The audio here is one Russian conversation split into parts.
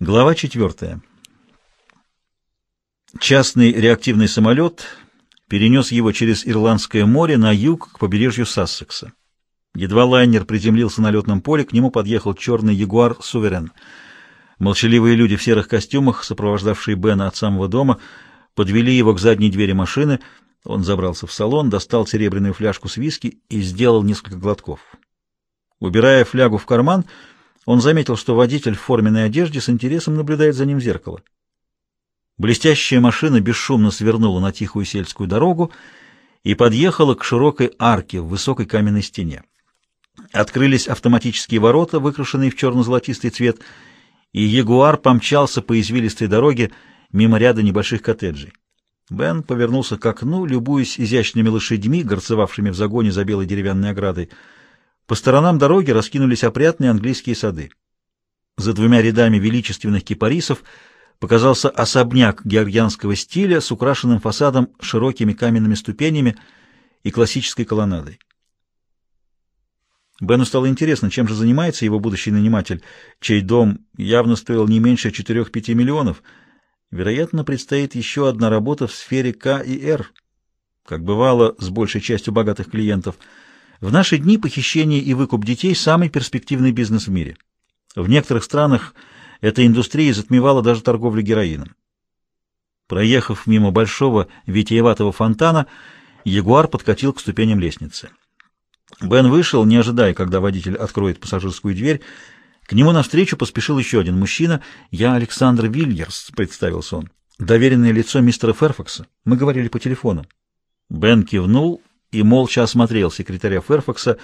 Глава 4. Частный реактивный самолет перенес его через Ирландское море на юг к побережью Сассекса. Едва лайнер приземлился на летном поле, к нему подъехал черный Ягуар «Суверен». Молчаливые люди в серых костюмах, сопровождавшие Бена от самого дома, подвели его к задней двери машины. Он забрался в салон, достал серебряную фляжку с виски и сделал несколько глотков. Убирая флягу в карман, он заметил, что водитель в форменной одежде с интересом наблюдает за ним в зеркало. Блестящая машина бесшумно свернула на тихую сельскую дорогу и подъехала к широкой арке в высокой каменной стене. Открылись автоматические ворота, выкрашенные в черно-золотистый цвет, и Ягуар помчался по извилистой дороге мимо ряда небольших коттеджей. Бен повернулся к окну, любуясь изящными лошадьми, горцевавшими в загоне за белой деревянной оградой. По сторонам дороги раскинулись опрятные английские сады. За двумя рядами величественных кипарисов показался особняк георгианского стиля с украшенным фасадом широкими каменными ступенями и классической колоннадой. Бену стало интересно, чем же занимается его будущий наниматель, чей дом явно стоил не меньше 4-5 миллионов. Вероятно, предстоит еще одна работа в сфере К и Р, как бывало с большей частью богатых клиентов – в наши дни похищение и выкуп детей – самый перспективный бизнес в мире. В некоторых странах эта индустрия затмевала даже торговлю героином. Проехав мимо большого витиеватого фонтана, Ягуар подкатил к ступеням лестницы. Бен вышел, не ожидая, когда водитель откроет пассажирскую дверь. К нему навстречу поспешил еще один мужчина. «Я Александр Вильерс», — представился он. «Доверенное лицо мистера Ферфакса. Мы говорили по телефону». Бен кивнул и молча осмотрел секретаря Ферфакса.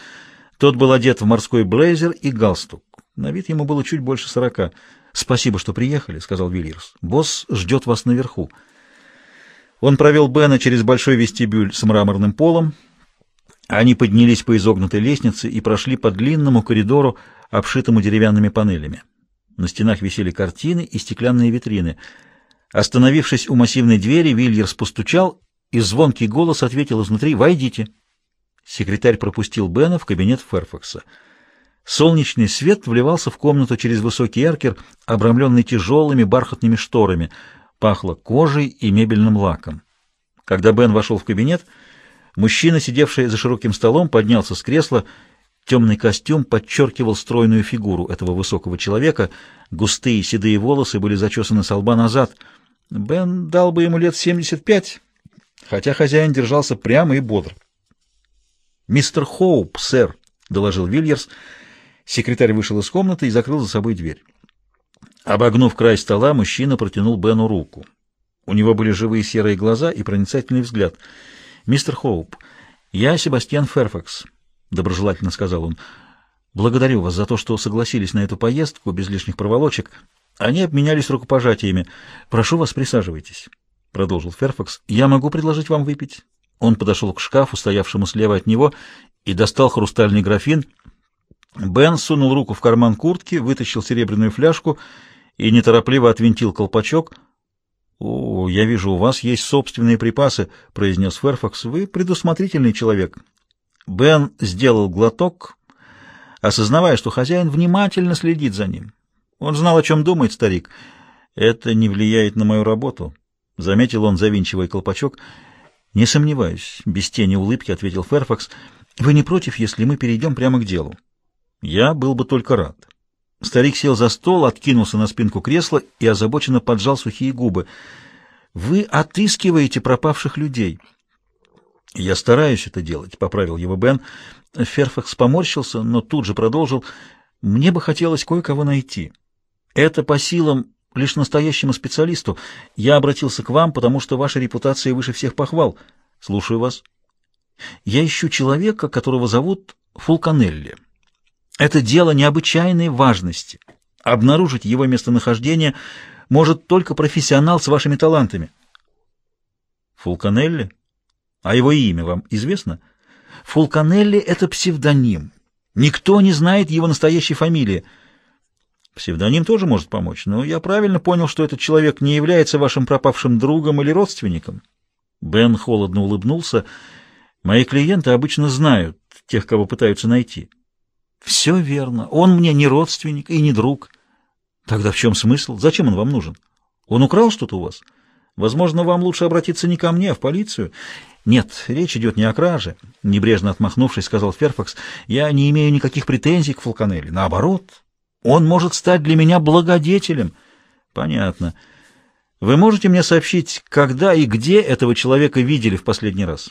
Тот был одет в морской блейзер и галстук. На вид ему было чуть больше сорока. «Спасибо, что приехали», — сказал Вильерс. «Босс ждет вас наверху». Он провел Бена через большой вестибюль с мраморным полом. Они поднялись по изогнутой лестнице и прошли по длинному коридору, обшитому деревянными панелями. На стенах висели картины и стеклянные витрины. Остановившись у массивной двери, Вильерс постучал и звонкий голос ответил изнутри «Войдите». Секретарь пропустил Бена в кабинет Ферфакса. Солнечный свет вливался в комнату через высокий эркер, обрамленный тяжелыми бархатными шторами, пахло кожей и мебельным лаком. Когда Бен вошел в кабинет, мужчина, сидевший за широким столом, поднялся с кресла. Темный костюм подчеркивал стройную фигуру этого высокого человека, густые седые волосы были зачесаны со лба назад. Бен дал бы ему лет семьдесят пять, хотя хозяин держался прямо и бодро. «Мистер Хоуп, сэр», — доложил Вильерс. Секретарь вышел из комнаты и закрыл за собой дверь. Обогнув край стола, мужчина протянул Бену руку. У него были живые серые глаза и проницательный взгляд. «Мистер Хоуп, я Себастьян Ферфакс», — доброжелательно сказал он. «Благодарю вас за то, что согласились на эту поездку без лишних проволочек». Они обменялись рукопожатиями. «Прошу вас, присаживайтесь» продолжил Ферфакс, — я могу предложить вам выпить. Он подошел к шкафу, стоявшему слева от него, и достал хрустальный графин. Бен сунул руку в карман куртки, вытащил серебряную фляжку и неторопливо отвинтил колпачок. — О, я вижу, у вас есть собственные припасы, — произнес Ферфакс. — Вы предусмотрительный человек. Бен сделал глоток, осознавая, что хозяин внимательно следит за ним. Он знал, о чем думает старик. Это не влияет на мою работу. — заметил он, завинчивая колпачок. — Не сомневаюсь, — без тени улыбки ответил Ферфакс. — Вы не против, если мы перейдем прямо к делу? — Я был бы только рад. Старик сел за стол, откинулся на спинку кресла и озабоченно поджал сухие губы. — Вы отыскиваете пропавших людей. — Я стараюсь это делать, — поправил его Бен. Ферфакс поморщился, но тут же продолжил. — Мне бы хотелось кое-кого найти. Это по силам лишь настоящему специалисту. Я обратился к вам, потому что ваша репутация выше всех похвал. Слушаю вас. Я ищу человека, которого зовут Фулканелли. Это дело необычайной важности. Обнаружить его местонахождение может только профессионал с вашими талантами. Фулканелли? А его имя вам известно? Фулканелли — это псевдоним. Никто не знает его настоящей фамилии. Псевдоним тоже может помочь, но я правильно понял, что этот человек не является вашим пропавшим другом или родственником. Бен холодно улыбнулся. Мои клиенты обычно знают тех, кого пытаются найти. Все верно. Он мне не родственник и не друг. Тогда в чем смысл? Зачем он вам нужен? Он украл что-то у вас? Возможно, вам лучше обратиться не ко мне, а в полицию. Нет, речь идет не о краже, небрежно отмахнувшись, сказал Ферфакс. Я не имею никаких претензий к Фулканелли. Наоборот, он может стать для меня благодетелем. Понятно. Вы можете мне сообщить, когда и где этого человека видели в последний раз?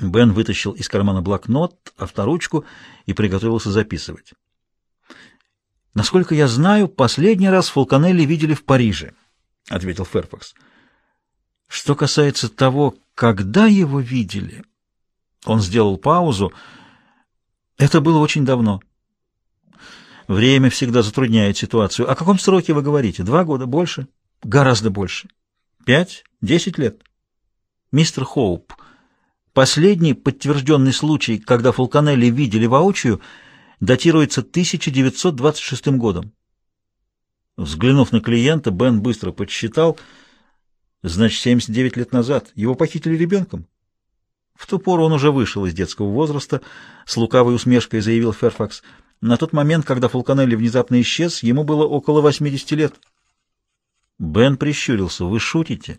Бен вытащил из кармана блокнот, авторучку и приготовился записывать. Насколько я знаю, последний раз Фулканелли видели в Париже, ответил Ферфакс. Что касается того, когда его видели, он сделал паузу. Это было очень давно. Время всегда затрудняет ситуацию. О каком сроке вы говорите? Два года? Больше? Гораздо больше. Пять? Десять лет? Мистер Хоуп, последний подтвержденный случай, когда Фулканелли видели воочию, датируется 1926 годом. Взглянув на клиента, Бен быстро подсчитал — Значит, 79 лет назад его похитили ребенком? В ту пору он уже вышел из детского возраста, с лукавой усмешкой заявил Ферфакс. На тот момент, когда Фулканелли внезапно исчез, ему было около 80 лет. Бен прищурился. «Вы шутите?»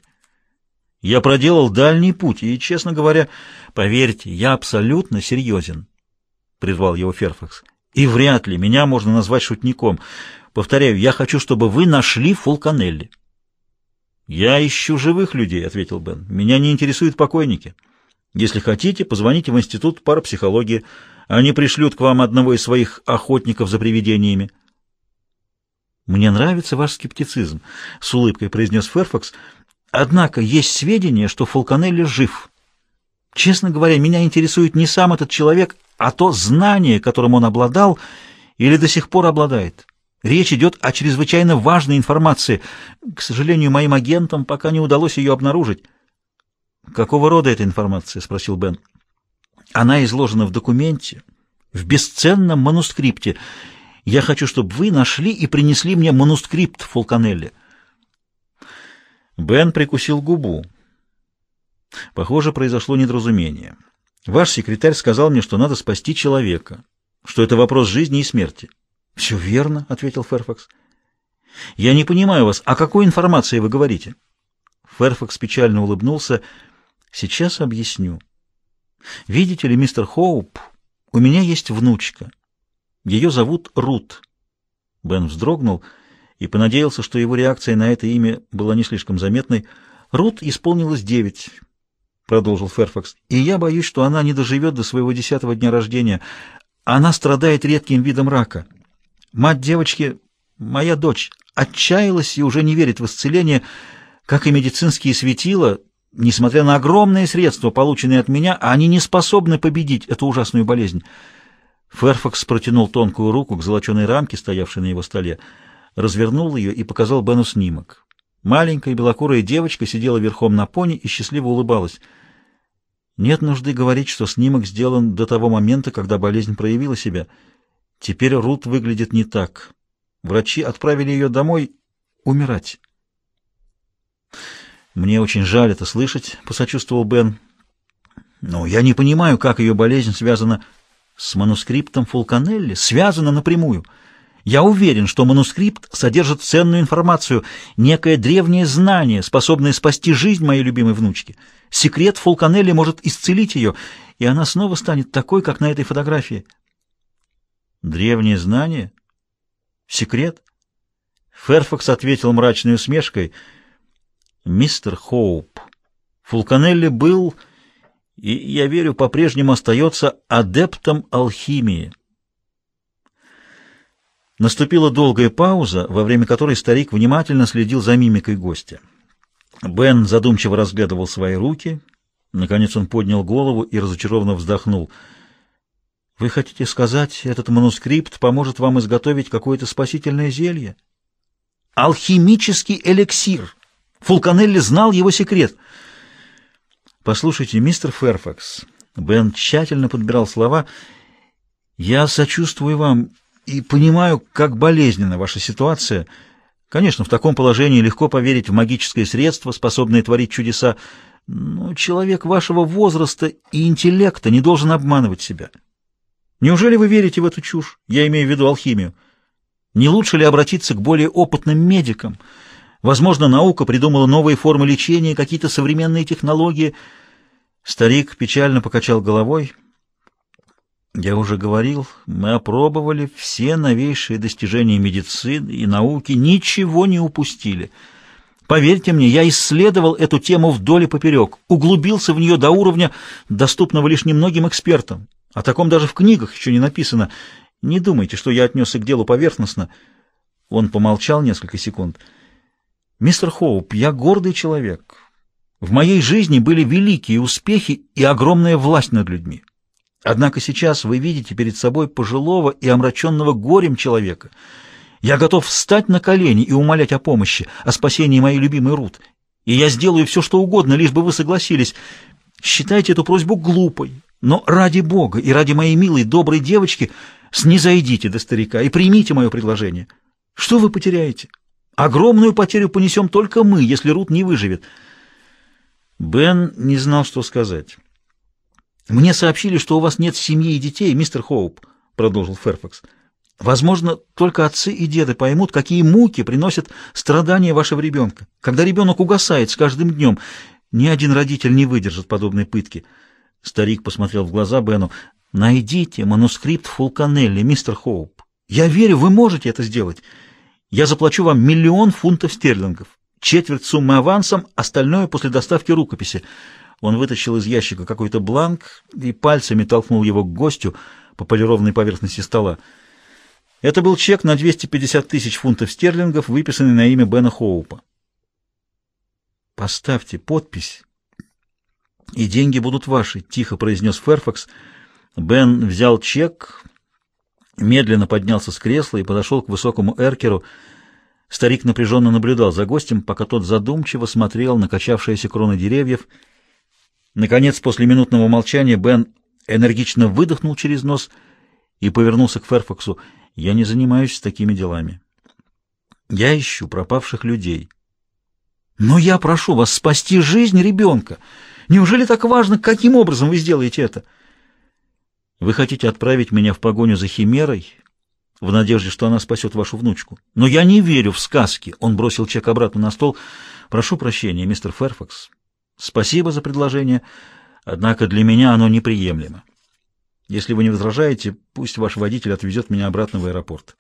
«Я проделал дальний путь, и, честно говоря, поверьте, я абсолютно серьезен», — призвал его Ферфакс. «И вряд ли меня можно назвать шутником. Повторяю, я хочу, чтобы вы нашли Фулканелли». «Я ищу живых людей», — ответил Бен. «Меня не интересуют покойники. Если хотите, позвоните в институт парапсихологии. Они пришлют к вам одного из своих охотников за привидениями». «Мне нравится ваш скептицизм», — с улыбкой произнес Ферфакс. «Однако есть сведения, что Фулканелли жив. Честно говоря, меня интересует не сам этот человек, а то знание, которым он обладал или до сих пор обладает». Речь идет о чрезвычайно важной информации. К сожалению, моим агентам пока не удалось ее обнаружить. «Какого рода эта информация?» — спросил Бен. «Она изложена в документе, в бесценном манускрипте. Я хочу, чтобы вы нашли и принесли мне манускрипт Фулканелли». Бен прикусил губу. Похоже, произошло недоразумение. Ваш секретарь сказал мне, что надо спасти человека, что это вопрос жизни и смерти. «Все верно», — ответил Ферфакс. «Я не понимаю вас. О какой информации вы говорите?» Ферфакс печально улыбнулся. «Сейчас объясню. Видите ли, мистер Хоуп, у меня есть внучка. Ее зовут Рут». Бен вздрогнул и понадеялся, что его реакция на это имя была не слишком заметной. «Рут исполнилось девять», — продолжил Ферфакс, — «и я боюсь, что она не доживет до своего десятого дня рождения. Она страдает редким видом рака». Мать девочки, моя дочь, отчаялась и уже не верит в исцеление, как и медицинские светила, несмотря на огромные средства, полученные от меня, они не способны победить эту ужасную болезнь. Ферфакс протянул тонкую руку к золоченой рамке, стоявшей на его столе, развернул ее и показал Бену снимок. Маленькая белокурая девочка сидела верхом на пони и счастливо улыбалась. Нет нужды говорить, что снимок сделан до того момента, когда болезнь проявила себя — Теперь Рут выглядит не так. Врачи отправили ее домой умирать. «Мне очень жаль это слышать», — посочувствовал Бен. «Но я не понимаю, как ее болезнь связана с манускриптом Фулканелли. Связана напрямую. Я уверен, что манускрипт содержит ценную информацию, некое древнее знание, способное спасти жизнь моей любимой внучки. Секрет Фулканелли может исцелить ее, и она снова станет такой, как на этой фотографии». Древнее знание? Секрет? Ферфакс ответил мрачной усмешкой. Мистер Хоуп, Фулканелли был, и, я верю, по-прежнему остается адептом алхимии. Наступила долгая пауза, во время которой старик внимательно следил за мимикой гостя. Бен задумчиво разглядывал свои руки. Наконец он поднял голову и разочарованно вздохнул — вы хотите сказать, этот манускрипт поможет вам изготовить какое-то спасительное зелье? Алхимический эликсир. Фулканелли знал его секрет. Послушайте, мистер Ферфакс, Бен тщательно подбирал слова. Я сочувствую вам и понимаю, как болезненна ваша ситуация. Конечно, в таком положении легко поверить в магическое средство, способное творить чудеса, но человек вашего возраста и интеллекта не должен обманывать себя. Неужели вы верите в эту чушь? Я имею в виду алхимию. Не лучше ли обратиться к более опытным медикам? Возможно, наука придумала новые формы лечения, какие-то современные технологии. Старик печально покачал головой. Я уже говорил, мы опробовали все новейшие достижения медицины и науки, ничего не упустили. Поверьте мне, я исследовал эту тему вдоль и поперек, углубился в нее до уровня, доступного лишь немногим экспертам. О таком даже в книгах еще не написано. Не думайте, что я отнесся к делу поверхностно. Он помолчал несколько секунд. Мистер Хоуп, я гордый человек. В моей жизни были великие успехи и огромная власть над людьми. Однако сейчас вы видите перед собой пожилого и омраченного горем человека — я готов встать на колени и умолять о помощи, о спасении моей любимой Рут. И я сделаю все, что угодно, лишь бы вы согласились. Считайте эту просьбу глупой, но ради Бога и ради моей милой, доброй девочки снизойдите до старика и примите мое предложение. Что вы потеряете? Огромную потерю понесем только мы, если Рут не выживет. Бен не знал, что сказать. «Мне сообщили, что у вас нет семьи и детей, мистер Хоуп», — продолжил Ферфакс. Возможно, только отцы и деды поймут, какие муки приносят страдания вашего ребенка. Когда ребенок угасает с каждым днем, ни один родитель не выдержит подобной пытки. Старик посмотрел в глаза Бену. «Найдите манускрипт Фулканелли, мистер Хоуп. Я верю, вы можете это сделать. Я заплачу вам миллион фунтов стерлингов. Четверть суммы авансом, остальное после доставки рукописи». Он вытащил из ящика какой-то бланк и пальцами толкнул его к гостю по полированной поверхности стола. Это был чек на 250 тысяч фунтов стерлингов, выписанный на имя Бена Хоупа. «Поставьте подпись, и деньги будут ваши», — тихо произнес Ферфакс. Бен взял чек, медленно поднялся с кресла и подошел к высокому эркеру. Старик напряженно наблюдал за гостем, пока тот задумчиво смотрел на качавшиеся кроны деревьев. Наконец, после минутного молчания, Бен энергично выдохнул через нос и повернулся к Ферфаксу — я не занимаюсь такими делами. Я ищу пропавших людей. Но я прошу вас спасти жизнь ребенка. Неужели так важно, каким образом вы сделаете это? Вы хотите отправить меня в погоню за химерой, в надежде, что она спасет вашу внучку. Но я не верю в сказки. Он бросил чек обратно на стол. Прошу прощения, мистер Ферфакс. Спасибо за предложение, однако для меня оно неприемлемо. Если вы не возражаете, пусть ваш водитель отвезет меня обратно в аэропорт.